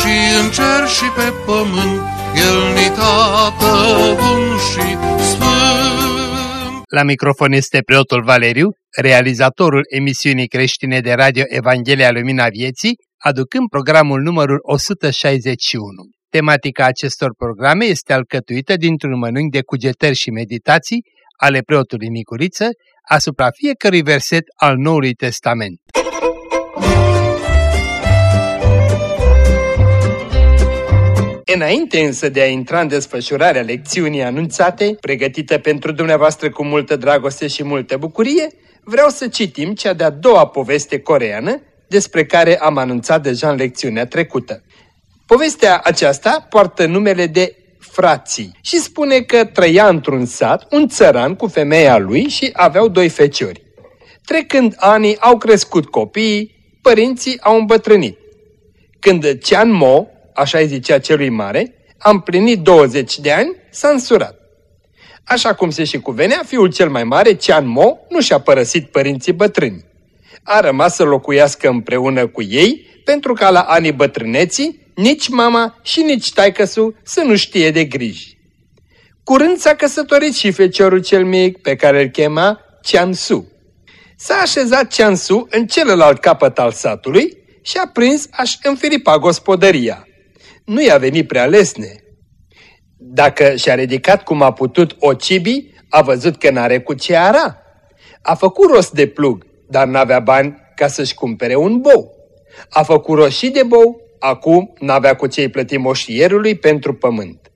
și în cer și pe pământ, El ni tată bun și sfânt. La microfon este preotul Valeriu, realizatorul emisiunii creștine de radio Evanghelia Lumina Vieții, aducând programul numărul 161. Tematica acestor programe este alcătuită dintr-un mănânc de cugetări și meditații ale preotului Nicuriță asupra fiecărui verset al Noului Testament. Înainte însă de a intra în desfășurarea lecțiunii anunțate, pregătită pentru dumneavoastră cu multă dragoste și multă bucurie, vreau să citim cea de-a doua poveste coreană despre care am anunțat deja în lecțiunea trecută. Povestea aceasta poartă numele de Frații și spune că trăia într-un sat un țăran cu femeia lui și aveau doi feciori. Trecând anii, au crescut copiii, părinții au îmbătrânit. Când Cian Mo, așa îi zicea celui mare, a împlinit 20 de ani, s-a însurat. Așa cum se și cuvenea, fiul cel mai mare, Cian Mo, nu și-a părăsit părinții bătrâni. A rămas să locuiască împreună cu ei, pentru ca la anii bătrâneții, nici mama și nici taicăsu să nu știe de griji. Curând s-a căsătorit și feciorul cel mic, pe care îl chema Ciansu. S-a așezat Ciansu în celălalt capăt al satului și a prins a-și înfiripa gospodăria. Nu i-a venit prea lesne. Dacă și-a ridicat cum a putut o cibi, a văzut că n-are cu ce ara. A făcut rost de plug, dar n-avea bani ca să-și cumpere un bou. A făcut roșii de bou, acum n-avea cu ce-i plăti moșierului pentru pământ.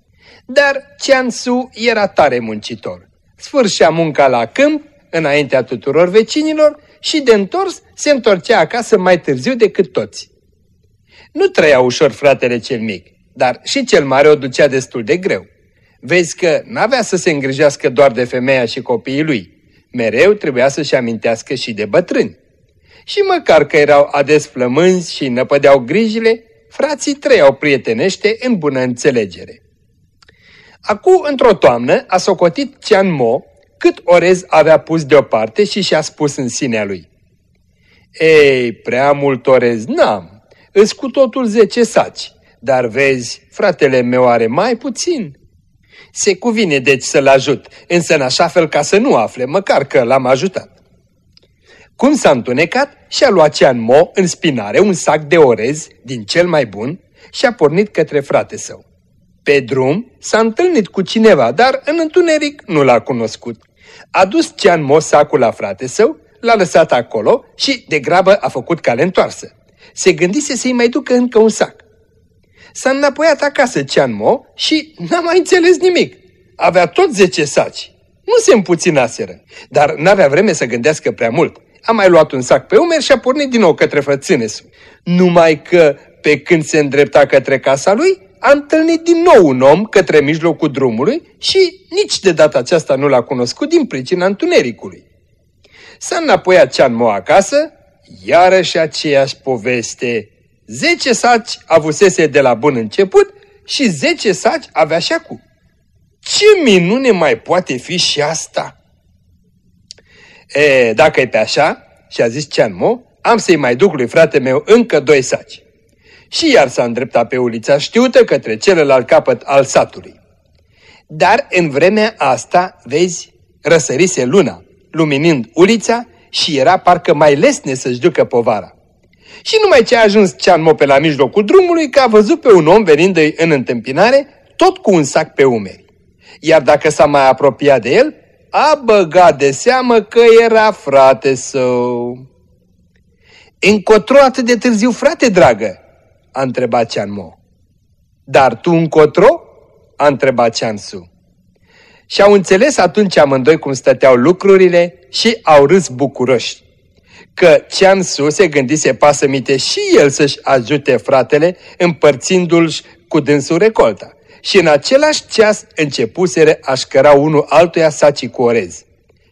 Dar Ciansu era tare muncitor. Sfârșea munca la câmp, înaintea tuturor vecinilor și de întors se întorcea acasă mai târziu decât toți. Nu trăia ușor fratele cel mic, dar și cel mare o ducea destul de greu. Vezi că n-avea să se îngrijească doar de femeia și copiii lui. Mereu trebuia să-și amintească și de bătrâni. Și măcar că erau ades flămânzi și năpădeau grijile, frații trăiau prietenește în bună înțelegere. Acum, într-o toamnă, a socotit Cian Mo cât orez avea pus deoparte și și-a spus în sinea lui. Ei, prea mult orez n-am, îți cu totul zece saci, dar vezi, fratele meu are mai puțin. Se cuvine deci să-l ajut, însă în așa fel ca să nu afle, măcar că l-am ajutat. Cum s-a întunecat, și-a luat Cean Mo în spinare un sac de orez din cel mai bun și a pornit către frate său. Pe drum s-a întâlnit cu cineva, dar în întuneric nu l-a cunoscut. A dus Cean Mo sacul la frate său, l-a lăsat acolo și de grabă a făcut cale întoarsă. Se gândise să-i mai ducă încă un sac. S-a înapoiat acasă Cean Mo și n-a mai înțeles nimic. Avea tot zece saci. Nu se împuținaseră, dar n-avea vreme să gândească prea mult. A mai luat un sac pe umeri și a pornit din nou către frățânesul. Numai că, pe când se îndrepta către casa lui, a întâlnit din nou un om către mijlocul drumului și nici de data aceasta nu l-a cunoscut din pricina întunericului. S-a înapoiat Cean Mo acasă, iarăși aceeași poveste. Zece saci avusese de la bun început și zece saci avea și acum. Ce minune mai poate fi și asta? E, dacă e pe așa, și-a zis Mo, am să-i mai duc lui frate meu încă doi saci. Și iar s-a îndreptat pe ulița știută către celălalt capăt al satului. Dar în vremea asta, vezi, răsărise luna, luminind ulița și era parcă mai lesne să-și ducă povara. Și numai ce a ajuns Mo pe la mijlocul drumului, că a văzut pe un om venind în întâmpinare, tot cu un sac pe umeri. Iar dacă s-a mai apropiat de el, a băgat de seamă că era frate său. Încotro atât de târziu, frate dragă? a întrebat Cianmo. Dar tu încotro? a întrebat Ciansu. Și au înțeles atunci amândoi cum stăteau lucrurile și au râs bucuroși. că Ceansu se gândise pasămite și el să-și ajute fratele împărțindu-l cu dânsul recolta. Și în același ceas începuseră a șcăra unul altuia sacii cu orez.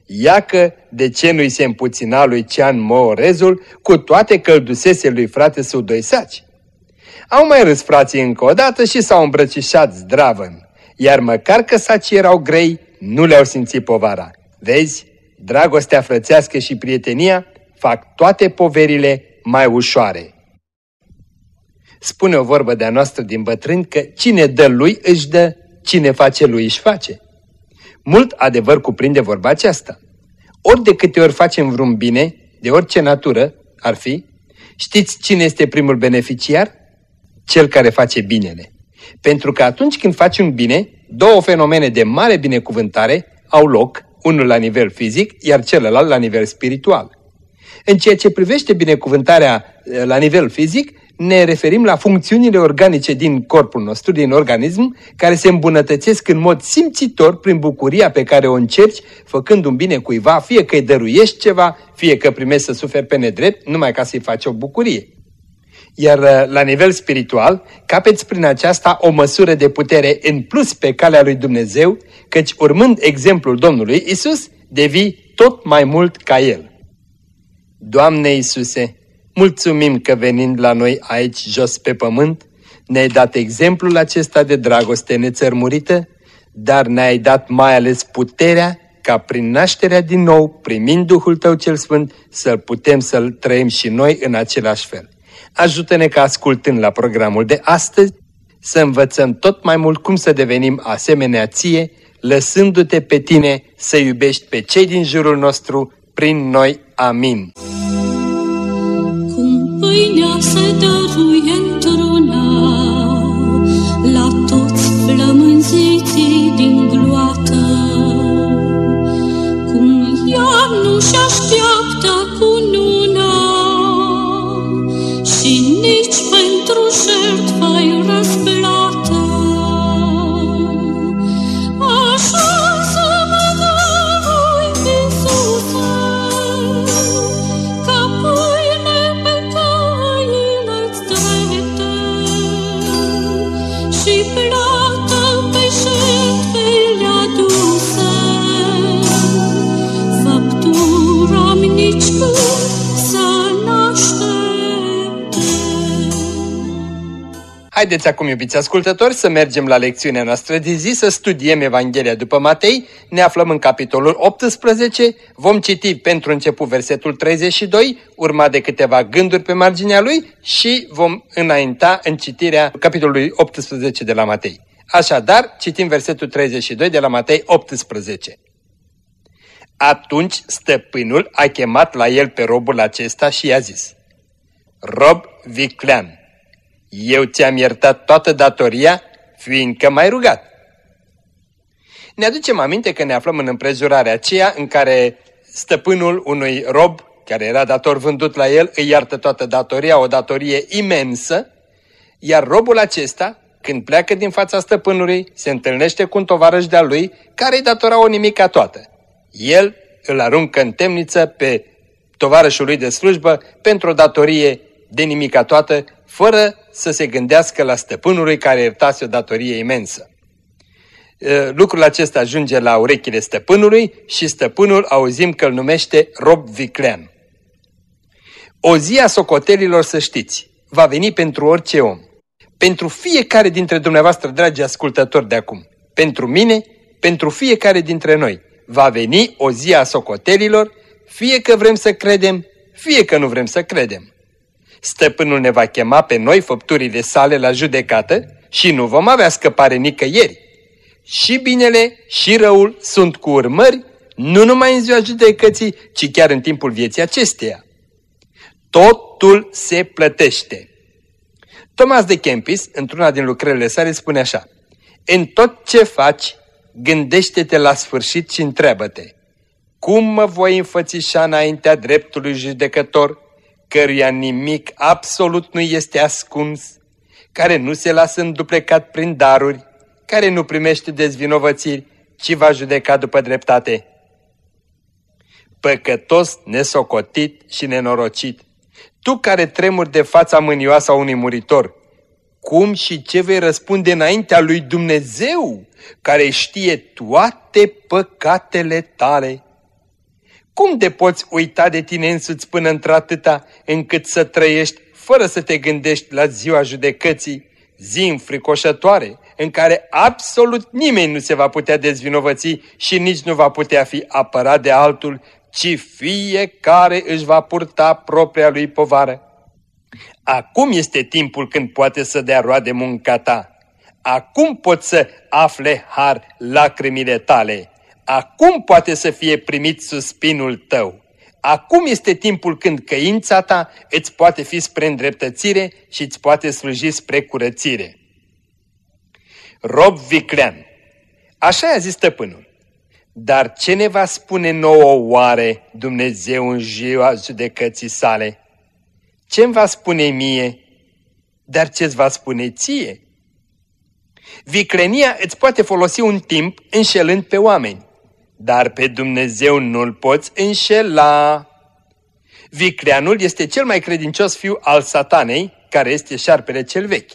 Iacă de ce nu-i se împuțina lui Cean Moorezul, cu toate că îl dusese lui frate său doi saci. Au mai râs frații încă o dată și s-au îmbrăcișat zdravăn, iar măcar că sacii erau grei, nu le-au simțit povara. Vezi, dragostea frățească și prietenia fac toate poverile mai ușoare. Spune o vorbă de-a noastră din bătrâni că cine dă lui își dă, cine face lui își face. Mult adevăr cuprinde vorba aceasta. Ori de câte ori facem vreun bine, de orice natură ar fi, știți cine este primul beneficiar? Cel care face binele. Pentru că atunci când faci un bine, două fenomene de mare binecuvântare au loc, unul la nivel fizic, iar celălalt la nivel spiritual. În ceea ce privește binecuvântarea eh, la nivel fizic, ne referim la funcțiunile organice din corpul nostru, din organism, care se îmbunătățesc în mod simțitor prin bucuria pe care o încerci făcând un bine cuiva, fie că îi dăruiești ceva, fie că primești să suferi pe nedrept, numai ca să-i faci o bucurie. Iar uh, la nivel spiritual, capeți prin aceasta o măsură de putere în plus pe calea lui Dumnezeu, căci urmând exemplul Domnului Isus, devii tot mai mult ca El. Doamne Isuse, Mulțumim că venind la noi aici jos pe pământ, ne-ai dat exemplul acesta de dragoste nețărmurită, dar ne-ai dat mai ales puterea ca prin nașterea din nou, primind Duhul Tău cel Sfânt, să-L putem să-L trăim și noi în același fel. Ajută-ne ca ascultând la programul de astăzi, să învățăm tot mai mult cum să devenim asemenea ție, lăsându-te pe tine să iubești pe cei din jurul nostru prin noi. Amin pâinea se dăruie într-una la toți flămânziții din gloată. Cum ea nu-și așteaptă Haideți acum, iubiți ascultători, să mergem la lecțiunea noastră de zi, să studiem Evanghelia după Matei. Ne aflăm în capitolul 18, vom citi pentru început versetul 32, urma de câteva gânduri pe marginea lui și vom înainta în citirea capitolului 18 de la Matei. Așadar, citim versetul 32 de la Matei 18. Atunci stăpânul a chemat la el pe robul acesta și i-a zis, Rob viclean, eu ți-am iertat toată datoria, fiindcă m-ai rugat. Ne aducem aminte că ne aflăm în împrejurarea aceea în care stăpânul unui rob, care era dator vândut la el, îi iartă toată datoria, o datorie imensă, iar robul acesta, când pleacă din fața stăpânului, se întâlnește cu un tovarăș de-al lui, care îi datora o nimica toată. El îl aruncă în temniță pe tovarășul lui de slujbă pentru o datorie de nimica toată, fără să se gândească la stăpânului care iertase o datorie imensă. Lucrul acesta ajunge la urechile stăpânului și stăpânul auzim că îl numește rob viclean. O zi a socotelilor să știți, va veni pentru orice om. Pentru fiecare dintre dumneavoastră, dragi ascultători de acum. Pentru mine, pentru fiecare dintre noi. Va veni o zi a socotelilor, fie că vrem să credem, fie că nu vrem să credem. Stăpânul ne va chema pe noi făpturile sale la judecată și nu vom avea scăpare nicăieri. Și binele și răul sunt cu urmări, nu numai în ziua judecății, ci chiar în timpul vieții acesteia. Totul se plătește. Thomas de Kempis, într-una din lucrările sale, spune așa, În tot ce faci, gândește-te la sfârșit și întreabă-te, cum mă voi înfățișa înaintea dreptului judecător căruia nimic absolut nu este ascuns, care nu se lasă înduplecat prin daruri, care nu primește dezvinovățiri, ci va judeca după dreptate. păcătos, nesocotit și nenorocit, tu care tremuri de fața mânioasă a unui muritor, cum și ce vei răspunde înaintea lui Dumnezeu, care știe toate păcatele tale? Cum de poți uita de tine însuți până într-atâta încât să trăiești fără să te gândești la ziua judecății, zi înfricoșătoare, în care absolut nimeni nu se va putea dezvinovăți și nici nu va putea fi apărat de altul, ci fiecare își va purta propria lui povară. Acum este timpul când poate să dea roade munca ta. Acum poți să afle har lacrimile tale. Acum poate să fie primit suspinul tău. Acum este timpul când căința ta îți poate fi spre îndreptățire și îți poate sluji spre curățire. Rob viclean. Așa a zis stăpânul. Dar ce ne va spune nouă oare Dumnezeu în ziua judecății sale? Ce-mi va spune mie? Dar ce-ți va spune ție? Viclenia îți poate folosi un timp înșelând pe oameni, dar pe Dumnezeu nu-L poți înșela. Vicleanul este cel mai credincios fiu al satanei, care este șarpele cel vechi.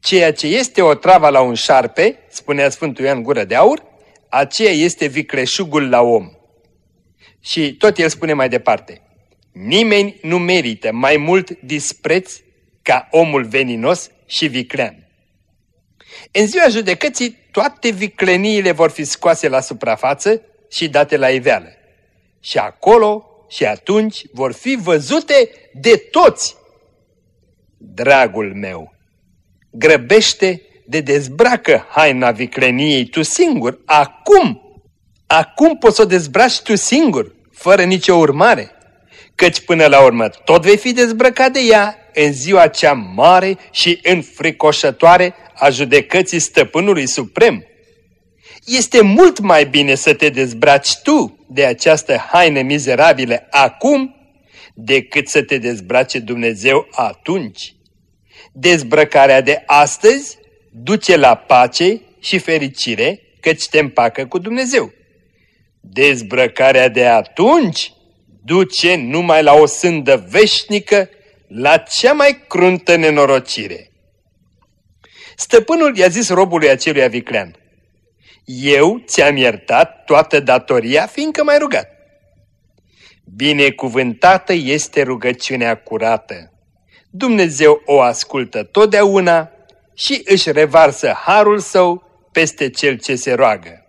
Ceea ce este o travă la un șarpe, spunea Sfântul Ioan Gură de Aur, aceea este vicleșugul la om. Și tot el spune mai departe, nimeni nu merită mai mult dispreț ca omul veninos și viclean. În ziua judecății, toate vicleniile vor fi scoase la suprafață și date la iveală. Și acolo și atunci vor fi văzute de toți. Dragul meu, grăbește de dezbracă haina vicleniei tu singur, acum! Acum poți să o dezbraci tu singur, fără nicio urmare, căci până la urmă tot vei fi dezbrăcat de ea în ziua cea mare și înfricoșătoare a judecății stăpânului suprem. Este mult mai bine să te dezbraci tu de această haină mizerabilă acum, decât să te dezbrace Dumnezeu atunci. Dezbrăcarea de astăzi duce la pace și fericire, căci te împacă cu Dumnezeu. Dezbrăcarea de atunci duce numai la o sândă veșnică, la cea mai cruntă nenorocire. Stăpânul i-a zis robului acelui aviclean, Eu ți-am iertat toată datoria, fiindcă m-ai rugat. Binecuvântată este rugăciunea curată. Dumnezeu o ascultă totdeauna și își revarsă harul său peste cel ce se roagă.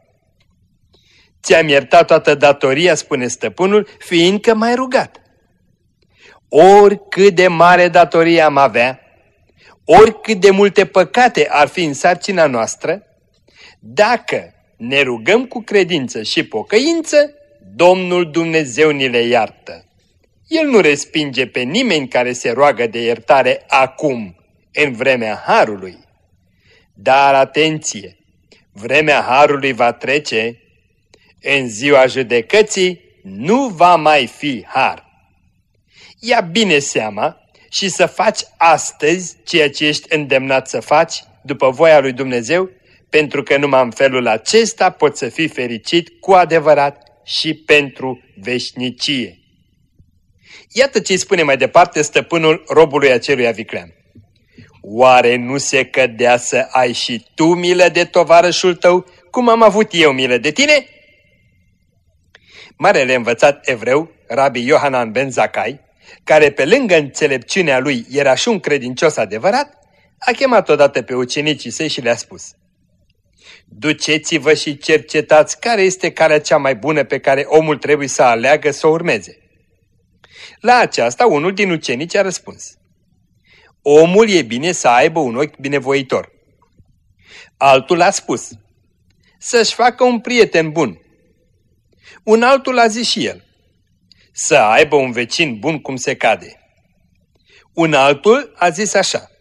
Ți-am iertat toată datoria, spune stăpânul, fiindcă m-ai rugat. Oricât de mare datorie am avea, oricât de multe păcate ar fi în sarcina noastră, dacă ne rugăm cu credință și pocăință, Domnul Dumnezeu ni le iartă. El nu respinge pe nimeni care se roagă de iertare acum, în vremea Harului. Dar atenție! Vremea Harului va trece, în ziua judecății nu va mai fi Har. Ia bine seama și să faci astăzi ceea ce ești îndemnat să faci după voia lui Dumnezeu, pentru că numai în felul acesta poți să fii fericit cu adevărat și pentru veșnicie. Iată ce îi spune mai departe stăpânul robului acelui aviclean. Oare nu se cădea să ai și tu milă de tovarășul tău, cum am avut eu milă de tine? Marele învățat evreu, Rabbi Yohanan ben Zakai, care pe lângă înțelepciunea lui era și un credincios adevărat, a chemat odată pe ucenicii săi și le-a spus Duceți-vă și cercetați care este calea cea mai bună pe care omul trebuie să aleagă să o urmeze. La aceasta unul din ucenici a răspuns Omul e bine să aibă un ochi binevoitor. Altul a spus Să-și facă un prieten bun. Un altul a zis și el să aibă un vecin bun cum se cade. Un altul a zis așa,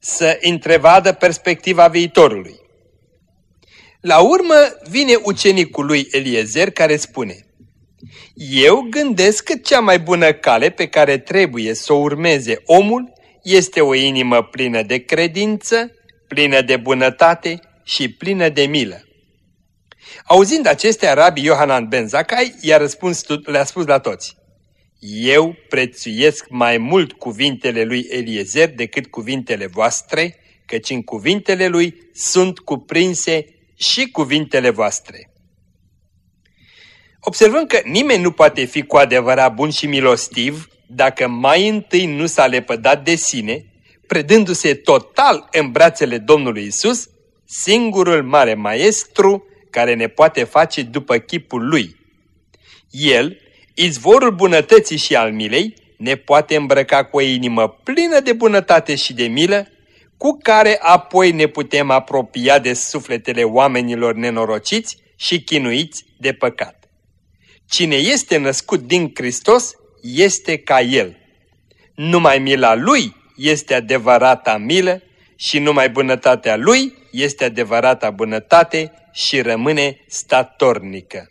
să întrevadă perspectiva viitorului. La urmă vine ucenicul lui Eliezer care spune, Eu gândesc că cea mai bună cale pe care trebuie să o urmeze omul este o inimă plină de credință, plină de bunătate și plină de milă. Auzind acestea, Rabbi Yohanan ben Zakai i-a răspuns, le-a spus la toți. Eu prețuiesc mai mult cuvintele lui Eliezer decât cuvintele voastre, căci în cuvintele lui sunt cuprinse și cuvintele voastre. Observăm că nimeni nu poate fi cu adevărat bun și milostiv dacă mai întâi nu s-a lepădat de sine, predându-se total în brațele Domnului Isus, singurul mare maestru care ne poate face după chipul Lui. El, izvorul bunătății și al milei, ne poate îmbrăca cu o inimă plină de bunătate și de milă, cu care apoi ne putem apropia de sufletele oamenilor nenorociți și chinuiți de păcat. Cine este născut din Hristos este ca El. Numai mila Lui este adevărata milă și numai bunătatea Lui este adevărata bunătate și rămâne statornică.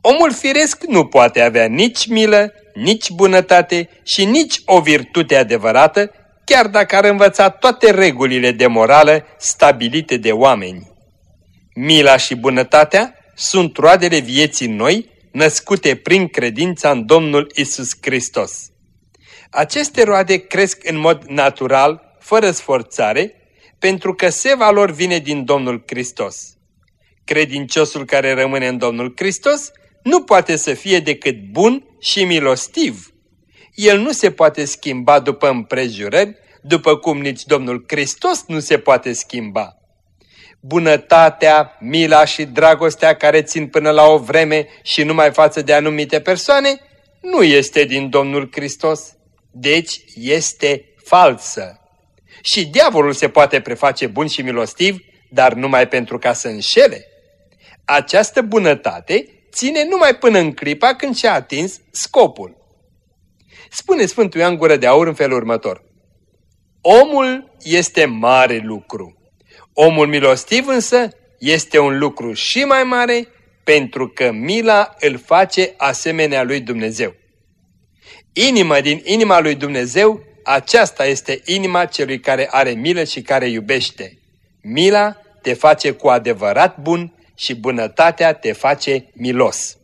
Omul firesc nu poate avea nici milă, nici bunătate și nici o virtute adevărată, chiar dacă ar învăța toate regulile de morală stabilite de oameni. Mila și bunătatea sunt roadele vieții noi, născute prin credința în Domnul Isus Hristos. Aceste roade cresc în mod natural, fără sforțare, pentru că seva lor vine din Domnul Hristos. Credinciosul care rămâne în Domnul Hristos nu poate să fie decât bun și milostiv. El nu se poate schimba după împrejurări, după cum nici Domnul Hristos nu se poate schimba. Bunătatea, mila și dragostea care țin până la o vreme și numai față de anumite persoane, nu este din Domnul Hristos, deci este falsă. Și diavolul se poate preface bun și milostiv, dar numai pentru ca să înșele. Această bunătate ține numai până în clipa când și-a atins scopul. Spune Sfântul Ioan Gură de Aur în felul următor. Omul este mare lucru. Omul milostiv însă este un lucru și mai mare pentru că mila îl face asemenea lui Dumnezeu. Inima din inima lui Dumnezeu, aceasta este inima celui care are milă și care iubește. Mila te face cu adevărat bun și bunătatea te face milos.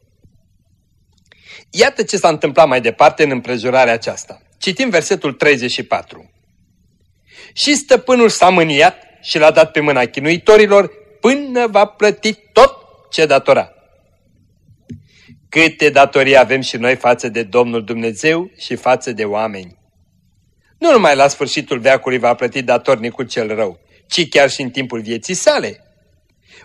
Iată ce s-a întâmplat mai departe în împrejurarea aceasta. Citim versetul 34. Și stăpânul s-a mâniat și l-a dat pe mâna chinuitorilor până va plăti tot ce datora. Câte datorii avem și noi față de Domnul Dumnezeu și față de oameni. Nu numai la sfârșitul veacului va plăti datornicul cel rău, ci chiar și în timpul vieții sale.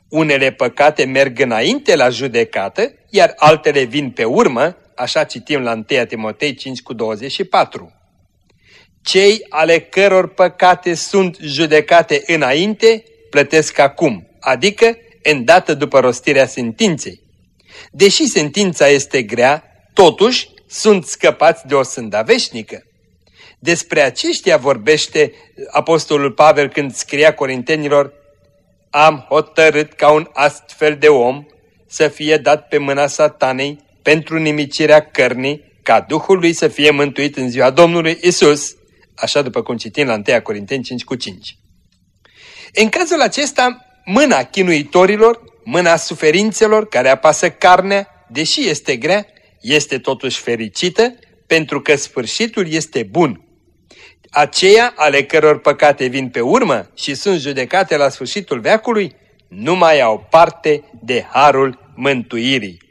Unele păcate merg înainte la judecată, iar altele vin pe urmă, așa citim la 1 Timotei 5 cu 24. Cei ale căror păcate sunt judecate înainte, plătesc acum, adică îndată după rostirea sentinței. Deși sentința este grea, totuși sunt scăpați de o sânda veșnică. Despre aceștia vorbește Apostolul Pavel când scria Corintenilor Am hotărât ca un astfel de om să fie dat pe mâna satanei pentru nimicirea cărnii, ca Duhul lui să fie mântuit în ziua Domnului Isus, așa după cum citim la 1 Corinteni 5 cu 5. În cazul acesta, mâna chinuitorilor, mâna suferințelor care apasă carnea, deși este grea, este totuși fericită, pentru că sfârșitul este bun. Aceia ale căror păcate vin pe urmă și sunt judecate la sfârșitul veacului, nu mai au parte de harul mântuirii.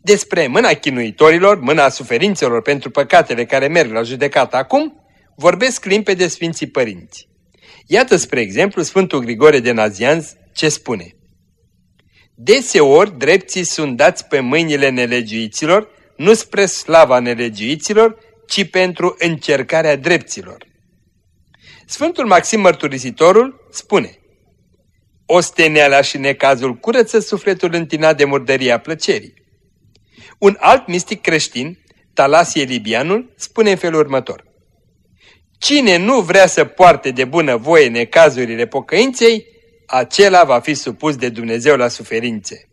Despre mâna chinuitorilor, mâna suferințelor pentru păcatele care merg la judecată acum, vorbesc limpede Sfinții Părinți. Iată, spre exemplu, Sfântul Grigore de Nazianz ce spune. Deseori drepții sunt dați pe mâinile nelegiuiților, nu spre slava nelegiuiților, ci pentru încercarea drepților. Sfântul Maxim Mărturisitorul spune Osteneala și necazul curăță sufletul întinat de murdăria plăcerii. Un alt mistic creștin, Talasie Libianul, spune în felul următor Cine nu vrea să poarte de bună voie necazurile pocăinței, acela va fi supus de Dumnezeu la suferințe.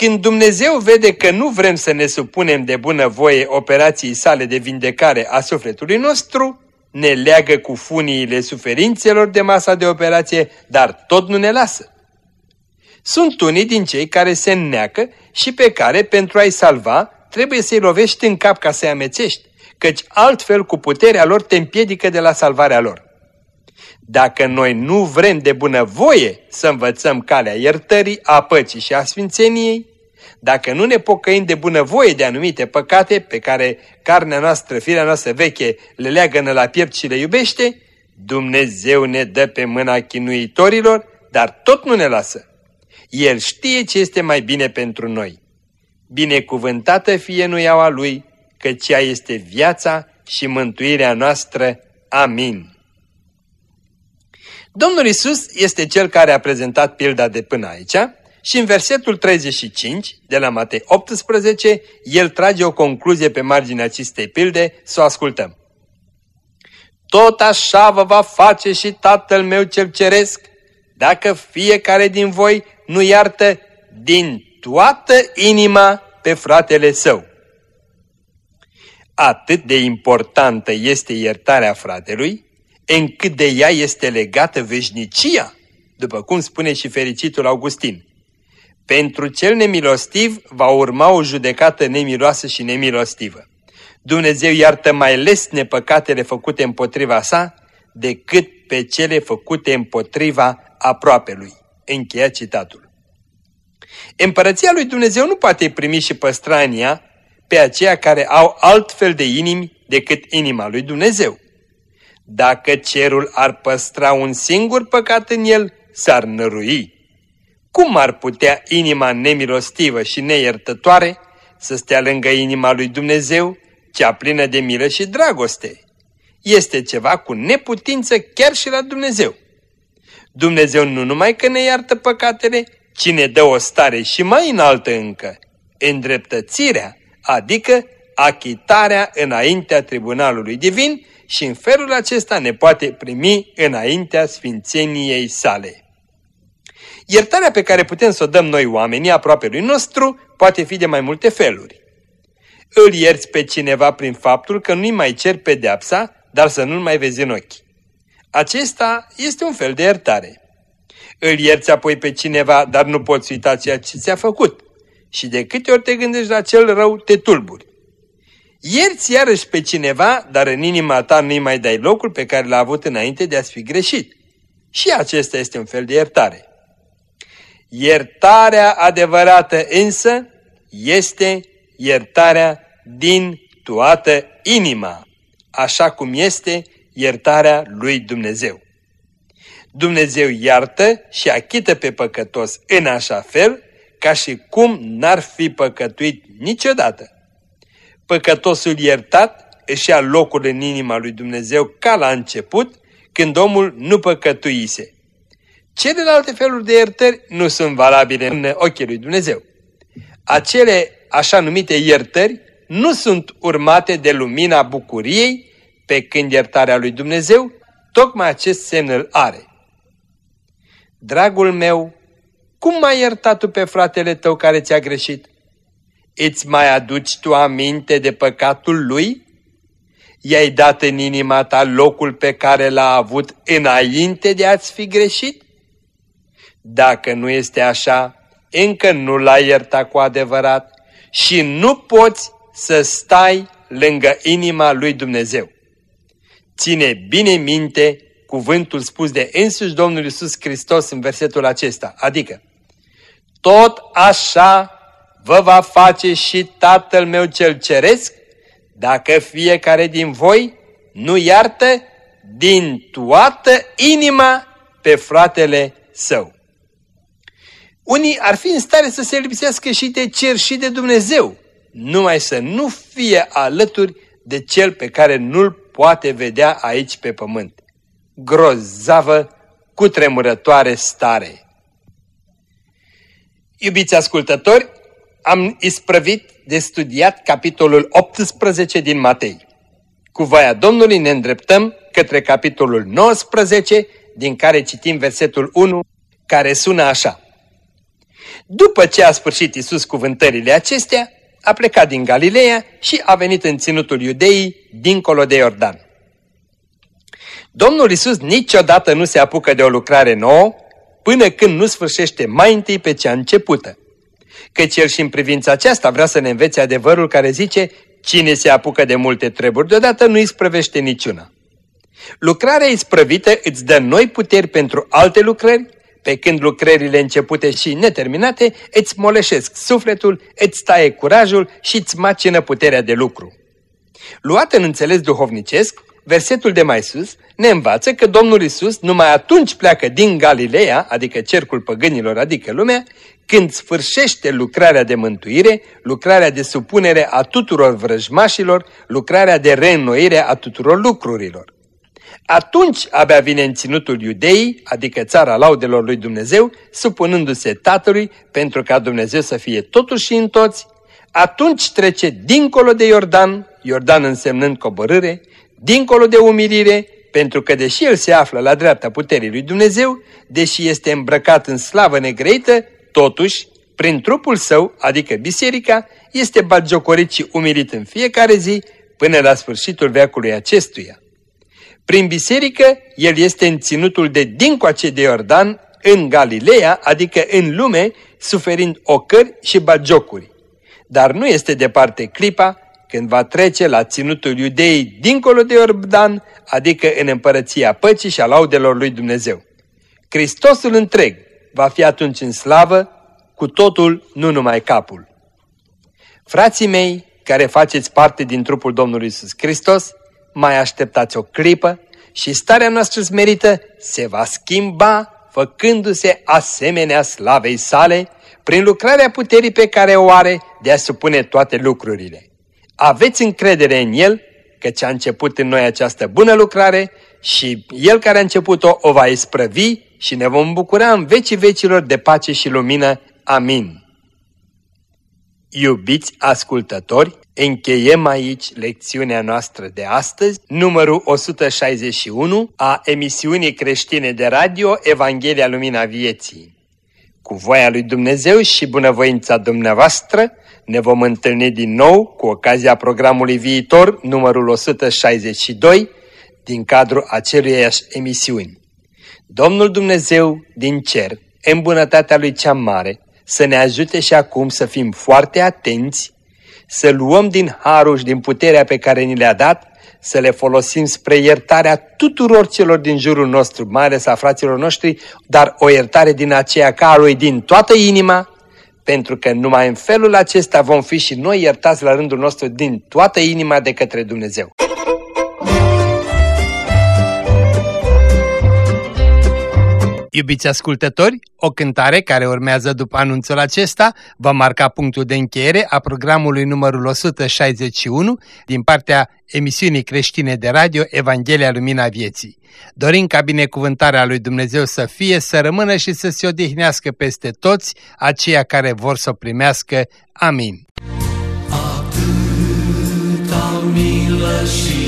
Când Dumnezeu vede că nu vrem să ne supunem de bună voie operației sale de vindecare a sufletului nostru, ne leagă cu funiile suferințelor de masa de operație, dar tot nu ne lasă. Sunt unii din cei care se înneacă și pe care, pentru a-i salva, trebuie să-i lovești în cap ca să-i amețești, căci altfel cu puterea lor te împiedică de la salvarea lor. Dacă noi nu vrem de bunăvoie să învățăm calea iertării, a păcii și a sfințeniei, dacă nu ne pocăim de bunăvoie de anumite păcate pe care carnea noastră, firea noastră veche le leagănă la piept și le iubește, Dumnezeu ne dă pe mâna chinuitorilor, dar tot nu ne lasă. El știe ce este mai bine pentru noi. Binecuvântată fie nuiaua Lui, că cea este viața și mântuirea noastră. Amin. Domnul Isus este Cel care a prezentat pilda de până aici și în versetul 35 de la Matei 18, El trage o concluzie pe marginea acestei pilde, să o ascultăm. Tot așa vă va face și Tatăl meu cel ceresc, dacă fiecare din voi nu iartă din toată inima pe fratele său. Atât de importantă este iertarea fratelui, încât de ea este legată veșnicia, după cum spune și fericitul Augustin. Pentru cel nemilostiv va urma o judecată nemiloasă și nemilostivă. Dumnezeu iartă mai lesne păcatele făcute împotriva sa decât pe cele făcute împotriva aproapelui. Încheia citatul. Împărăția lui Dumnezeu nu poate primi și păstra în ea pe aceia care au altfel de inimi decât inima lui Dumnezeu. Dacă cerul ar păstra un singur păcat în el, s-ar nărui. Cum ar putea inima nemilostivă și neiertătoare să stea lângă inima lui Dumnezeu, cea plină de milă și dragoste? Este ceva cu neputință chiar și la Dumnezeu. Dumnezeu nu numai că ne iartă păcatele, ci ne dă o stare și mai înaltă încă, îndreptățirea, adică achitarea înaintea tribunalului divin și în felul acesta ne poate primi înaintea sfințeniei sale. Iertarea pe care putem să o dăm noi oamenii aproape lui nostru poate fi de mai multe feluri. Îl ierți pe cineva prin faptul că nu-i mai cer pedeapsa, dar să nu-l mai vezi în ochi. Acesta este un fel de iertare. Îl ierți apoi pe cineva, dar nu poți uita ceea ce ți-a făcut. Și de câte ori te gândești la cel rău, te tulburi. Ierți iarăși pe cineva, dar în inima ta nu-i mai dai locul pe care l-a avut înainte de a-ți fi greșit. Și acesta este un fel de iertare. Iertarea adevărată însă este iertarea din toată inima, așa cum este iertarea lui Dumnezeu. Dumnezeu iartă și achită pe păcătos în așa fel ca și cum n-ar fi păcătuit niciodată. Păcătosul iertat își ia locul în inima lui Dumnezeu ca la început, când omul nu păcătuise. Celelalte feluri de iertări nu sunt valabile în ochii lui Dumnezeu. Acele așa numite iertări nu sunt urmate de lumina bucuriei, pe când iertarea lui Dumnezeu tocmai acest semn îl are. Dragul meu, cum m-ai iertat tu pe fratele tău care ți-a greșit? Îți mai aduci tu aminte de păcatul lui? I-ai dat în inima ta locul pe care l-a avut înainte de a-ți fi greșit? Dacă nu este așa, încă nu l-ai iertat cu adevărat și nu poți să stai lângă inima lui Dumnezeu. Ține bine minte cuvântul spus de însuși Domnul Iisus Hristos în versetul acesta, adică Tot așa vă va face și Tatăl meu cel ceresc, dacă fiecare din voi nu iartă din toată inima pe fratele său. Unii ar fi în stare să se lipsească și de cer și de Dumnezeu, numai să nu fie alături de cel pe care nu-l poate vedea aici pe pământ. Grozavă, cutremurătoare stare. Iubiți ascultători, am isprăvit de studiat capitolul 18 din Matei. Cu voia Domnului ne îndreptăm către capitolul 19, din care citim versetul 1, care sună așa. După ce a sfârșit Isus cuvântările acestea, a plecat din Galileea și a venit în ținutul iudeii, dincolo de Iordan. Domnul Isus niciodată nu se apucă de o lucrare nouă, până când nu sfârșește mai întâi pe cea începută. Căci el și în privința aceasta vrea să ne învețe adevărul care zice, cine se apucă de multe treburi deodată nu îi sprăvește niciuna. Lucrarea isprăvită îți dă noi puteri pentru alte lucrări, pe când lucrările începute și neterminate îți moleșesc sufletul, îți taie curajul și îți macină puterea de lucru. Luat în înțeles duhovnicesc, versetul de mai sus ne învață că Domnul Isus numai atunci pleacă din Galileea, adică cercul păgânilor, adică lumea, când sfârșește lucrarea de mântuire, lucrarea de supunere a tuturor vrăjmașilor, lucrarea de reînnoire a tuturor lucrurilor. Atunci abia vine în ținutul iudeii, adică țara laudelor lui Dumnezeu, supunându-se Tatălui pentru ca Dumnezeu să fie totuși și în toți, atunci trece dincolo de Iordan, Iordan însemnând coborâre, dincolo de umilire, pentru că deși el se află la dreapta puterii lui Dumnezeu, deși este îmbrăcat în slavă negreită, totuși, prin trupul său, adică biserica, este bagiocorit și umilit în fiecare zi până la sfârșitul veacului acestuia. Prin biserică, el este în ținutul de dincoace de Iordan, în Galileea, adică în lume, suferind ocări și bagiocuri. Dar nu este departe clipa când va trece la ținutul iudeii dincolo de Iordan, adică în împărăția păcii și a laudelor lui Dumnezeu. Hristosul întreg va fi atunci în slavă, cu totul, nu numai capul. Frații mei, care faceți parte din trupul Domnului Isus Hristos, mai așteptați o clipă și starea noastră smerită se va schimba făcându-se asemenea slavei sale prin lucrarea puterii pe care o are de a supune toate lucrurile. Aveți încredere în El, că ce a început în noi această bună lucrare și El care a început-o o va isprăvi și ne vom bucura în vecii vecilor de pace și lumină. Amin. Iubiți ascultători, Încheiem aici lecțiunea noastră de astăzi, numărul 161 a emisiunii creștine de radio Evanghelia Lumina Vieții. Cu voia lui Dumnezeu și bunăvoința dumneavoastră ne vom întâlni din nou cu ocazia programului viitor, numărul 162, din cadrul aceleiași emisiuni. Domnul Dumnezeu din cer, în bunătatea lui cea mare, să ne ajute și acum să fim foarte atenți să luăm din harul și din puterea pe care ni le-a dat, să le folosim spre iertarea tuturor celor din jurul nostru, mai ales a fraților noștri, dar o iertare din aceea ca a lui din toată inima, pentru că numai în felul acesta vom fi și noi iertați la rândul nostru din toată inima de către Dumnezeu. Iubiți ascultători, o cântare care urmează după anunțul acesta va marca punctul de încheiere a programului numărul 161 din partea emisiunii creștine de radio Evanghelia Lumina Vieții. Dorim ca binecuvântarea lui Dumnezeu să fie, să rămână și să se odihnească peste toți aceia care vor să o primească. Amin. Atâta milă și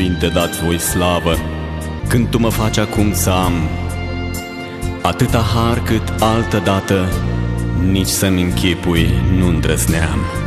cuvinte dați voi slavă, când Tu mă faci acum să țam atâta har cât altă dată, nici să-mi închipui nu îndrăzneam.